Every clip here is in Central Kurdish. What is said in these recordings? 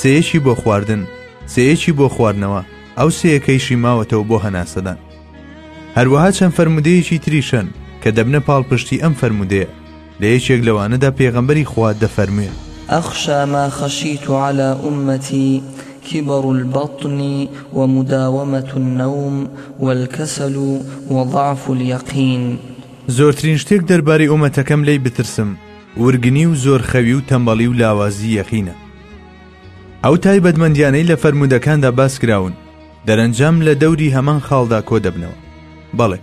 سێیەکی بۆ خواردن، سێیەکی بۆ خواردنەوە، ئەو سێیەکەیشی ماوەتەوە بۆ هەناسەدان. هەروەها چەند فەرموودەیەکی تریشەن کە دەبنە پاڵپشتی ئەم فەرموودەیە، لە یەکێک لەوانەدا پێغەمبەری خوا دەفەرموێ. اخشی ما خشیت علی امتی کبر البطن ومداومة النوم والکسل وضعف الیقین. زۆرترین شتێک دەربارەی ئومەتەکەم لێی بترسم، ورگنی و زۆر خەوی و تەمبەڵی و لاوازی یەقینە ئەو تایبەتمەندیانەی لە فەرموودەکاندا باس کراون دەرەنجام لە دەوری هەمان خاڵدا کۆ دەبنەوە بەڵێ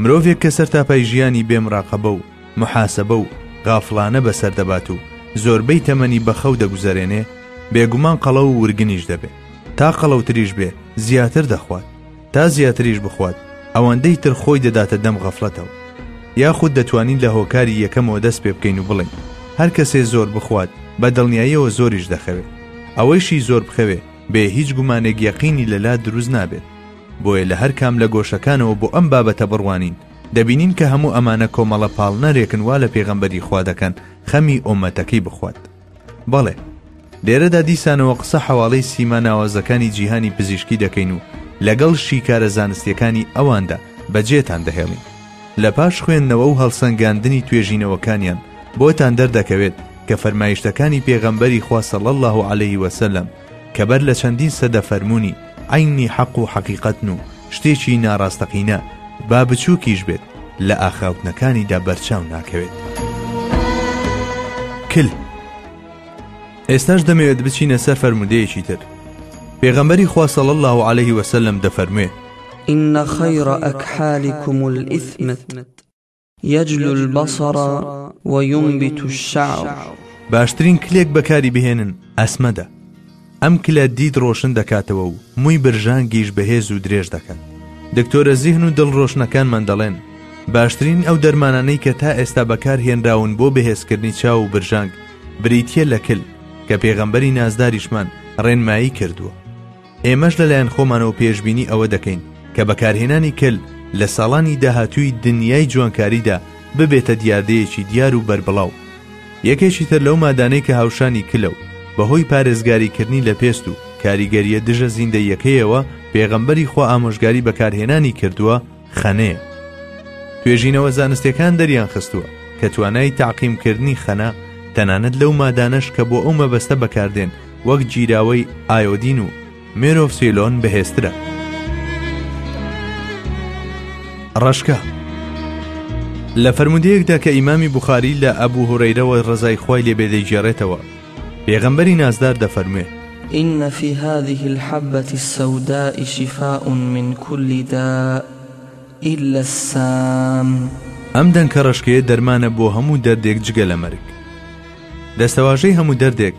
مرۆڤێک کە سەر تاپای ژیانی بێمڕاقەبە و محاسبە و غافلانە بەسەر دەبات و زۆربەی تەمەنی بەخەو دەگوزەرێنێ بێگومان قەڵە و ورگنیش دەبێ تا قەڵەوتریش بێ زیاتر دەخوات تا زیاتریش بخوات ئەوەندەی تر خۆی دەداتە دەم غەفڵەتەوە یاخود دەتوانین لە هۆکاری یەکەمەوە دەست پێ بکەین و بڵێن هەر کەسێ زۆر بخوات بە دڵنیاییەوە زۆریش دەخەوێت ئەوەیشی زۆر بخەوێ بێ هیچ گومانێک یەقینی لەلا دروست نابێت بۆیە لە هەر کام لە گۆشەکانەوە بۆ ئەم بابەتە بڕوانین دەبینین کە هەموو ئەمانە کۆمەڵە پاڵنەرێکن وا لە پێغەمبەری خوا دەکەن خەمی ئۆمەتەکەی بخوات بەڵێ لێرەدا دیسانەوە قسە حواڵەی سیما ناوازەکانی جیهانی پزیشکی دەکەین و لەگەڵ شیکارە زانستیەکانی ئەواندا بەجێتان دەهێڵین لە پاش خوێندنەوە و هەڵسەنگاندنی توێژینەوەکانیان بۆتان دەردەکەوێت کە فەرمایشتەکانی پێغەمبەری خواسە الله عليه وسلم کە بەر لە چەندین سەدە فەرموونی عەینی حەق و حەقیقەتن و شتێکی ناڕاستەقینە با بچووکیش بێت لە ئاخاوتنەکانیدا بەرچاو ناکەوێت. کل ئێستاش دەمەوێت بچینە سەر فەرمودەیەکی تر پێغەمبەری خواسەڵ الله و عليه وسلم دەفەرموێ إن خير أكحالكم الإثمت یجل البصر و ینبت الشعر باشترین کلێک بەکاری بهێنن ئەسمەدە ئەم کلە دیت ڕۆشن دەکاتەوە و مووی برژانگیش بەهێز و درێژ دەکات دکتۆرە زیهن و دڵ ڕۆشنەکانمان دەڵێن باشترین ئەو دەرمانانەی کە تا ئێستا بەکار هێنراون بۆ بەهێزکردنی چاو و برژانگ بریتە لە کل کە پێغەمبەری نازداریشمان ڕێنمایی کردووە ئێمەش لەلایەن خۆمانەوە پێشبینی ئەوە دەکەین کە بەکارهێنانی کەل لە ساڵانی داهاتووی دنیای جوانکاریدا ببێتە دیاردەیەکی دیار و بەربڵاو یەکێکی تر لەو مادانەی کە هاوشانی کلە و بەهۆی پارێزگاریکردنی لە پێست و کاریگەریە دژە زیندەیەکەیەوە پێغەمبەری خوا ئامۆژگاری بەکارهێنانی کردووە خەنەیە توێژینەوە زانستەکان دەریان خستووە کە توانای تاقیمکردنی خەنە تەنانەت لەو مادانەش کە بۆ ئەو مەبەستە بەکاردێن وەک گیراوەی ئایۆدین و مێرۆفسیلۆن بەهێسترە ڕشکە لە فرەرمودەیەکدا کە ئیمامی بخاری لە ئەبوو هورەیرەوە ڕزای خی لێبێ دەیگێڕێتەوە پێغەمبەری نازدار دەفەرموێ. ان فی هذه الحبە السوداء شفاء من کل داء الا السام ئەم دەنکە ڕەشکەیە دەرمانە بۆ هەموو دەردێک جگە لە مەرگ دەستەواژەی هەموو دەردێک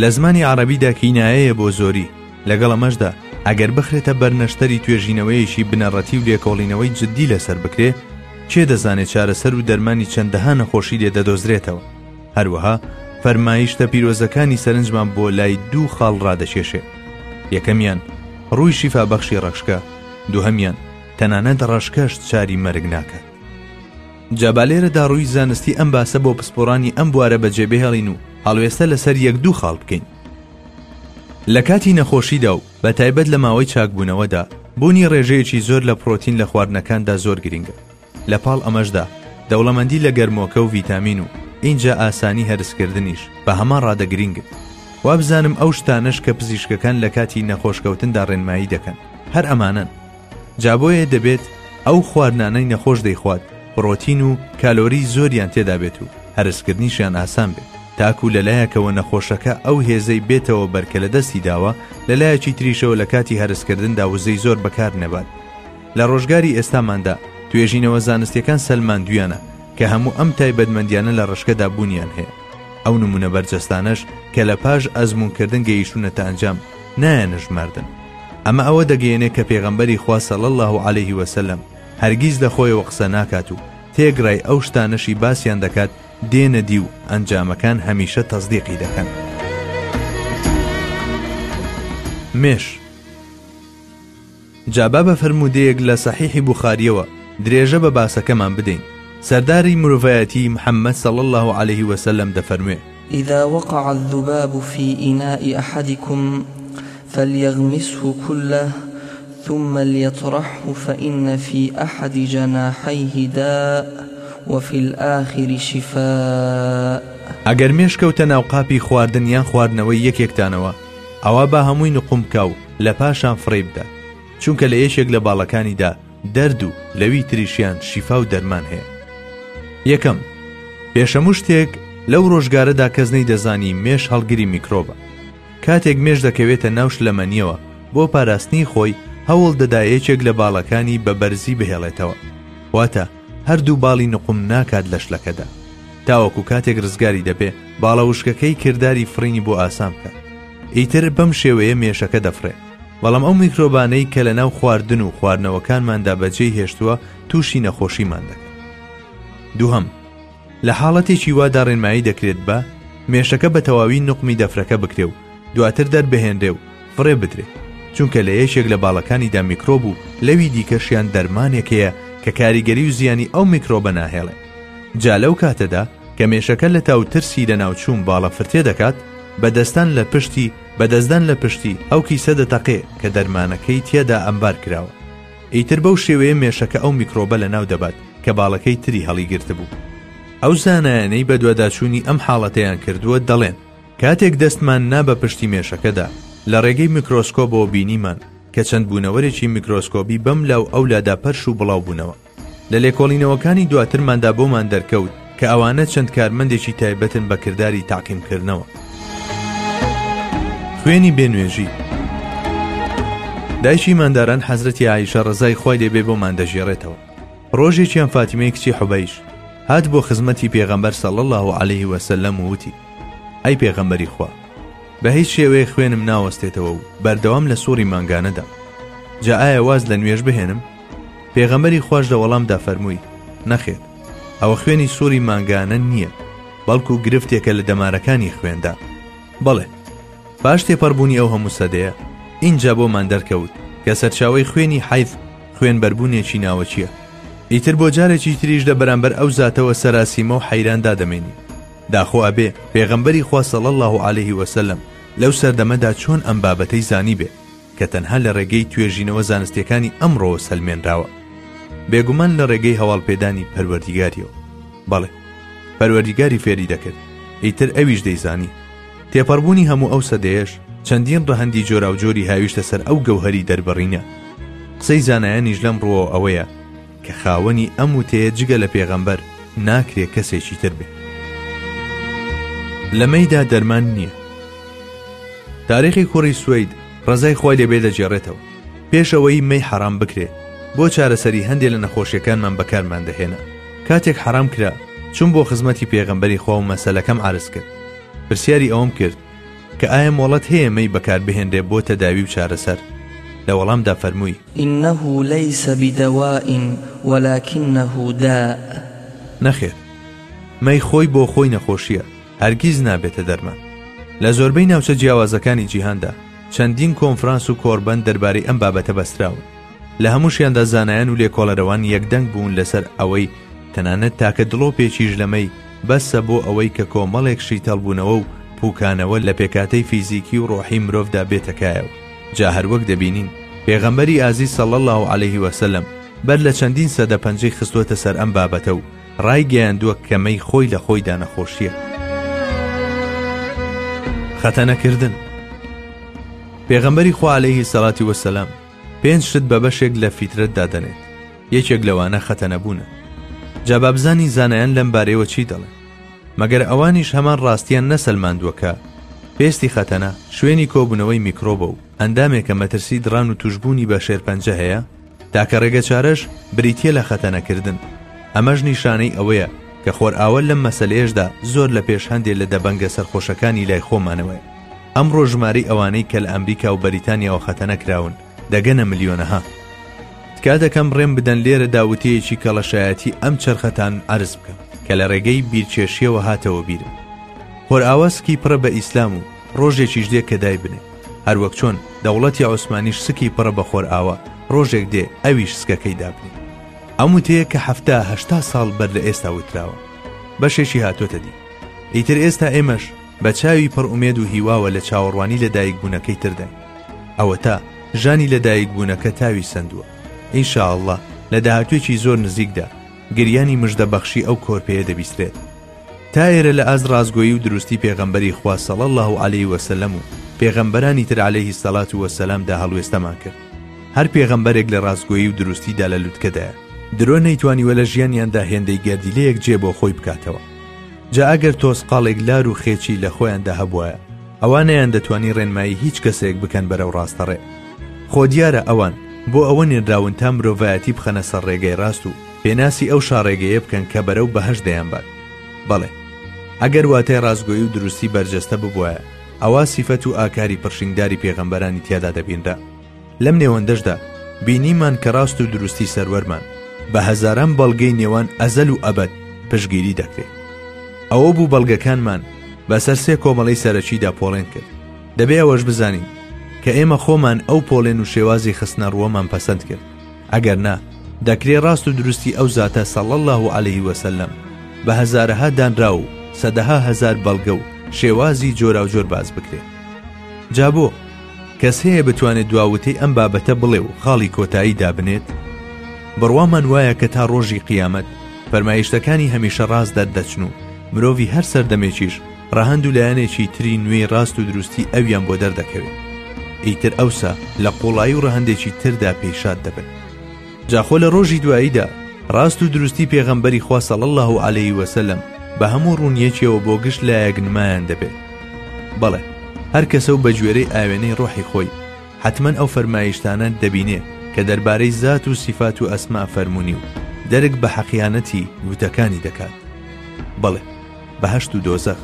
لە زمانی عربیدا کینایەیە بۆ زۆری لەگەڵ ئەمەشدا ئەگەر بخرێتە بەرنەشتەری توێژینەوەیەکی بنەڕەتی و لێکۆڵینەوەی جددی لەسەر بکرێ کێ دەزانێت چارەسەر و دەرمانی چەندەها نەخۆشی لێ دەدۆزرێتەوە هەروەها فەرمایشتە پیرۆزەکانی سەرنجمان بۆ لای دوو خاڵ ڕادەکێشێ یەکەمیان ڕووی شیفا بەخشی ڕەشکە دووهمیان تەنانەت ڕەشکەش چاری مەرگ ناکات جابالێرە داڕووی زانستی ئەم باسە بۆ پسپۆرانی ئەم بوارە بەجێ بهێڵین و هەڵوێستە لەسەر یەک دوو خاڵ بکەین لە کاتی نەخۆشیدا و بە تایبەت لە ماوەی چاکبوونەوەدا بوونی ڕێژەیەکی زۆر لە پرۆتین لە خواردنەکاندا زۆر گرنگە لە پاڵ ئەمەشدا دەوڵەمەندی لە گەرمۆکە و ڤیتامین و ئینجا ئاسانی هەرسکردنیش بە هەمان ڕادە گرینگن. وابزانم ئەو شتانەش کە پزیشکەکان لە کاتی نەخۆش کەوتندا ڕێنمایی دەکەن هەر ئەمانەن. جا بۆیە دەبێت ئەو خواردنانەی نەخۆش دەیخوات پڕۆتین و کالۆری زۆریان تێدا بێت و هەرسکردنیشیان ئاسان بێت تاکوو لە لایەکەوە نەخۆشەکە ئەو هێزەی بێتەوە بەر کە لە دەستی داوە لە لایەکی تریشەوە لە کاتی هەرسکردندا وزەی زۆر بەکار نەبات. لە ڕۆژگاری ئێستاماندا توێژینەوە زانستیەکان سەلماندویانە کە هەموو ئەم تایبەتمەندیانە لە ڕشکەدا بوونیان هەیە ئەو نمونە بەرجەستانەش کە لە پاش ئەزمونکردن گەیشتونەتە ئەنجام نایەنەژماردن ئەمە ئەوە دەگەێنێ کە پێغەمبەری خوا سەڵ الله و عليه وسلم هەرگیز لە خۆیەوە قسە ناکات و تێگرای ئەو شتانەشی باسییان دەکات دێنە دی و ئەنجامەکان هەمیشە تەزدیقی دەکەن مێش جا با بە فەرموودەیەک لە سەحیحی بوخاریەوە درێژە بە باسەکەمان بدەین، سەرداری مرۆڤایەتی، محمد صلی اللە علیه وسلم، دەفەرموێ. اذا وقع الذباب فی اناء احدکم فلیغمسه کله ثم لیطرحه فان فی احد جناحیه داء وفی الاخر شفاء. ئەگەر مێش کەوتە ناو قاپی خواردن یان خواردنەوەی یەکێکتانەوە ئەوا با هەمووی نقوم بکا و، لە پاشان فڕێی بدات چونکە لە یەکێک لە باڵەکانیدا دەرد و لەوی تریشیان شیفا و دەرمان هەیە یەکەم پێشەمو شتێک لەو ڕۆژگارەدا کەس نەی دەزانی مێش هەڵگری میکرۆبە کاتێک مێش دەکەوێتە ناوش لەمەنیەوە بۆ پاراستنی خۆی هەوڵ دەدا یەکێک لە باڵەکانی بە بەرزی بهێڵێتەوە واتە هەردوو باڵی نقوم ناکات لە شلەکەدا تاوەکو کاتێک ڕزگاری دەبێ باڵە وشکەکەی کردداری فڕینی بۆ ئاسان بکە ئیتر بەم شێوەیە مێشەکە دەفرێ بەڵام ئەو میکرۆبانەی کە لە ناو خواردن و خواردنەوەکانماندا بەجێی هێشتووە تووشی نەخۆشیمان دەکەن دووهم لە حاڵەتێکی وادا ڕێنمایی دەکرێت بە مێشەکە بە تەواوی نقمی دەفرەکە بکرێ و دواتر دەربهێنرێ و فڕێ بدرێت چونکە لە یەکێک لە باڵەکانیدا میکرۆب و لەوی دیکەشیان دەرمانێکەیە کە کاریگەری و زیانی ئەو میکرۆبە ناهێڵێ جا لەو کاتەدا کە مێشەکە لە تاوترسی لە ناوچوون باڵە فرتێ دەکات بەدەستان لە پشتی بەدەستدان لە پشتی ئەو کیسە دەتەقێ کە دەرمانەکەی تێدا ئەمبار کراوە ئیتر بەو شێوەیە مێشەکە ئەو میکرۆبە لە ناو دەبات کە باڵەکەی تری هەڵی گرتبوو ئەو زانایانەی بەدواداچوونی ئەم حاڵەتەیان کردووە دەڵێن کاتێک دەستمان نا بە پشتی مێشەکەدا لە ڕێگەی میکرۆسکۆبەوە بینیمان کە چەند بوونەوەرێکی میکرۆسکۆبی بەم لاو ئەولادا پەرش و بڵاو بوونەوە لە لێکۆڵینەوەکانی دواترماندا بۆمان دەرکەوت کە ئەوانە چەند کارمەندێکی تایبەتن بە کرداری تاقیمکردنەوە خوێنی بێنوێژی دایکی ماداران حەزرەتی ئایشە ڕزای خۆی لێبێ بۆمان دەژێڕێتەوە ڕۆژێکیان فاتیمەی کچی حوبەیش هات بۆ خزمەتی پێغەمبەر سەڵ الله و عليه وسلم وتی ئەی پێغەمبەری خوا بە هیچ شێوەیە خوێنم ناوەستێتەوە و بەردەوام لە سوڕی مانگانەدا جا ئایا واز لە نوێش بهێنم پێغەمبەری خوش لە وەڵامدا فەرمووی نەخێت ئەوە خوێنی سووری مانگانە نییە بەڵکو گرفتێکە لە دەمارەکانی خوێندا بەڵێ پاش تێپەڕبوونی ئەو هەموو سەدەیە ئینجا بۆمان دەرکەوت کە سەرچاوی خوێنی حیف خوێن بەربوونێکی ناوەچیە ئیتر بۆ جارێکی تریش لە بەرامبەر ئەو زاتەوە سەراسیمە و حەیراندا دەمێنی داخۆ ئەبێ پێغەمبەری خواسەڵ الله عليه وسلم لەو سەردەمەدا چۆن ئەم بابەتەی زانی بێ کە تەنها لە ڕێگەی توێژینەوە زانستیەکانی ئەمڕۆوە سەلمێنراوە بێگومان لە ڕێگەی هەواڵپێدانی پەروەردیگاریەوە بەڵێ پەروەردیگاری فێری دەکرد ئیتر ئەویش دەیزانی تێپەڕبوونی هەموو ئەو سەدەیەش چەندین ڕەهندی جۆراوجۆری هاویشتە سەر ئەو گەوهری دەربڕینە قسەی زانایانیش لەم ڕووەوە ئەوەیە کە خاوەنی ئەم وتەیە جگە لە پێغەمبەر ناکرێ کەسێکی تر بێ لەمەیدا دەرمان نییە تاریخی کوڕی سوید ڕزای خۆی لەبێ دەجێڕێتەوە پێشەوەی مەی حەرام بکرێ بۆ چارەسەری هەندێک لە نەخۆشیەکانمان بەکارمان دەهێنا کاتێک حەرام کرا چون بۆ خزمەتی پێغەمبەری خوا و مەسەلەکەم عرز کرد پرسیاری ئەوم کرد کە ئایا مۆڵەت هەیە مەی بەکار بهێنرێ بۆ تەداوی و چارەسەر لە وەڵامدا فەرمووی انه لیس بدواء ولکنه داء. نەخێر مەی خۆی بۆ خۆی نەخۆشیە هەرگیز نابێتە دەرمان لە زۆربەی ناوچە جیاوازەکانی جیهاندا چەندین کۆنفرانس و کۆربەند دەربارەی ئەم بابەتە بەستراون لە هەمووشیاندا زانایان و لێکۆڵەرەوان یەکدەنگ بوون لەسەر ئەوەی تەنانەت تاکە دڵۆپێکیش لەمەی بەسە بۆ ئەوەی کە کۆمەڵێک شیتەڵبوونەوە و پوکانەوە لە پێکاتەی فیزیکی و ڕۆحی مرۆڤدا بێتەکایەوە جا هەروەک دەبینین پێغەمبەری ئازیز صلی اللە علیه وسلم بەر لە چەندین سەدە پەنجەی خستوەتە سەر ئەم بابەتە و ڕایگەیاندووە کە مەی خۆی لە خۆیدا نەخۆشیە خەتەنەکردن پێغەمبەری خوا عليهەیهی سەڵاتی وەسەلام پێنج شت بە بەشێک لە فیترەت دادەنێت یەکێک لەوانە خەتەنەبوونە جابابزانی زانایان لەم بارەیەوە چی دەڵێن مەگەر ئەوانیش هەمان ڕاستیان نەسەلماندووە کە پێستی خەتەنە شوێنی کۆبوونەوەی میکرۆبە و ئەندامێکە مەترسی دڕان و توشببوونی بە شێرپەنجە هەیە تاکە ڕێگە چارەش بریتە لە خەتەنەکردن ئەمەش نیشانەی ئەوەیە کە خۆرئاوە لەم مەسلەیەشدا زۆر لە پێش هەندێک لە دەبەنگە سەرخۆشەکانی لای خۆمانەوەی ئەمڕۆ ژماری ئەوانەی کە لە ئەمریکا و بەریتانیاوە خەتەنە کراون دەگەنە ملیۆنەها تکا دەکەم ڕێم بدەن لێرە داوتەیەکی کەڵەشایەتی ئەم چرخەتان عرز بکەم کە لە ڕێگەی بیرکێشیەوە هاتەوە بیرم هۆرئاواسکی پڕە بە ئیسلام و ڕۆژێکیش دێ کە دای بنێ هەروەک چۆن دەوڵەتی عوسمانیش سکی پڕە بە خۆر ئاوا ڕۆژێک دێ ئەویش سکەکەی دابنی ئەم وتەیە کە هەفتاهشتا ساڵ بەر لە ئێستا وتراوە بەشێکی هاتۆتە دی ئیتر ئێستا ئێمەش بە چاوی پڕ ئومێد و هیواوە لە چاوەڕوانی لە دایکبوونەکەی ترداین ئەوەتا ژانی لە دایکبوونەکە تاوی سندووە ئینشاءله لە داهاتوێکی زۆر نزیکدا گریانی مژدە بەخشی ئەو کۆرپەیە دەبیسترێت تا ئێرە لە ئاز ڕازگۆیی و دروستی پێغەمبەری خوا سەڵ الله و عليه وسلم و پێغەمبەرانی تر عليهەیهی سەلات و وەسەلامدا هەڵوێستەمان کرد هەر پێغەمبەرێک لە ڕاستگۆیی و دروستیدا لە لوتکەدایە درۆ نەیتوانیوە لە ژیانیاندا هێندەی گەردیلەیەک جێ بۆ خۆی بکاتەوە جا ئەگەر تۆسقاڵێک لار و خێچی لە خۆیاندا هەبواە ئەوە نیان دەتوانی ڕێنمایی هیچ کەسێک بکەن بەرەو ڕاستەڕێ خۆ دیارە ئەوان بۆ ئەوە نێنراون تا مرۆڤایەتی بخەنە سەر ڕێگەی ڕاست و پێناسی ئەو شاڕێگەیە بکەن کە بەرەو بەهش دەیان بات بەڵێ ئەگەر واتای ڕاستگۆی و دروستی بەرجەستە ببووە ئەوا سیفەت و ئاکاری پرشنگداری پێغەمبەرانی تیادا دەبینرا لەم نێوەندەشدا بینیمان کە ڕاست و دروستی سەروەرمان بە هەزاران بەڵگەی نێوان ئەزەل و ئەبەد پشگیری دەکرێت ئەوە بوو بەڵگەکانمان بەسەر سێ کۆمەڵی سەرەکیدا پۆڵێن کرد دەبێ ئەوەش بزانین کە ئێمە خۆمان ئەو پۆلێن و شێوازی خستنە ڕووەمان پەسەند کرد ئەگەر نا دەکرێ ڕاست و دروستی ئەو زاتە سەڵ الله و عليهەیهی وسلم بە هەزارەها دانرا و سەدەها هزار بەڵگە و شێوازی جۆراوجۆر باز بکرێت جابۆ کەس هەیە بتوانێت دوا وتەی ئەم بابەتە بڵێ و خاڵی کۆتایی دابنێت بڕوامان وایە کە تا ڕۆژی قیامەت فەرمایشتەکانی هەمیشە ڕاست دەردەچن و مرۆڤی هەر سەردەمێکیش ڕەهند و لایەنێکی تری نوێی ڕاست و دروستی ئەویان بۆ دەردەکەوێت ئیتر ئەوسا لە قوڵایی و ڕەهندێکی تردا پێشاد دەبن جا خۆ لە ڕۆژی دواییدا ڕاست و دروستی پێغەمبەری خوا صلی اللە علیه و سلم بە هەموو ڕوونیەکیەوە بۆ گشت لایەک نمایان دەبێت بەڵێ هەر کەسە و بە گوێرەی ئاوێنەی ڕۆحی خۆی حتمما ئەو فەرمایشتانە دەبینێ کە دەربارەی زات و سیفات و ئەسما فەرمونی و دەرک بە حەقیانەتی وتەکانی دەکات بەڵێ بەهشت و دۆزەخ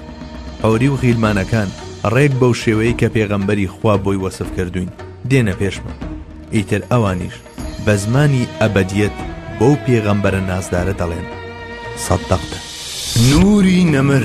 حۆری و غیلمانەکان ڕێک بەو شێوەیە کە پێغەمبەری خوا بۆی وەسف کردوین دێنە پێشمە ئیتر ئەوانیش بە زمانی ئەبەدیەت بەو پێغەمبەرە نازدارە دەڵێن، صدقت. نوری نەمر.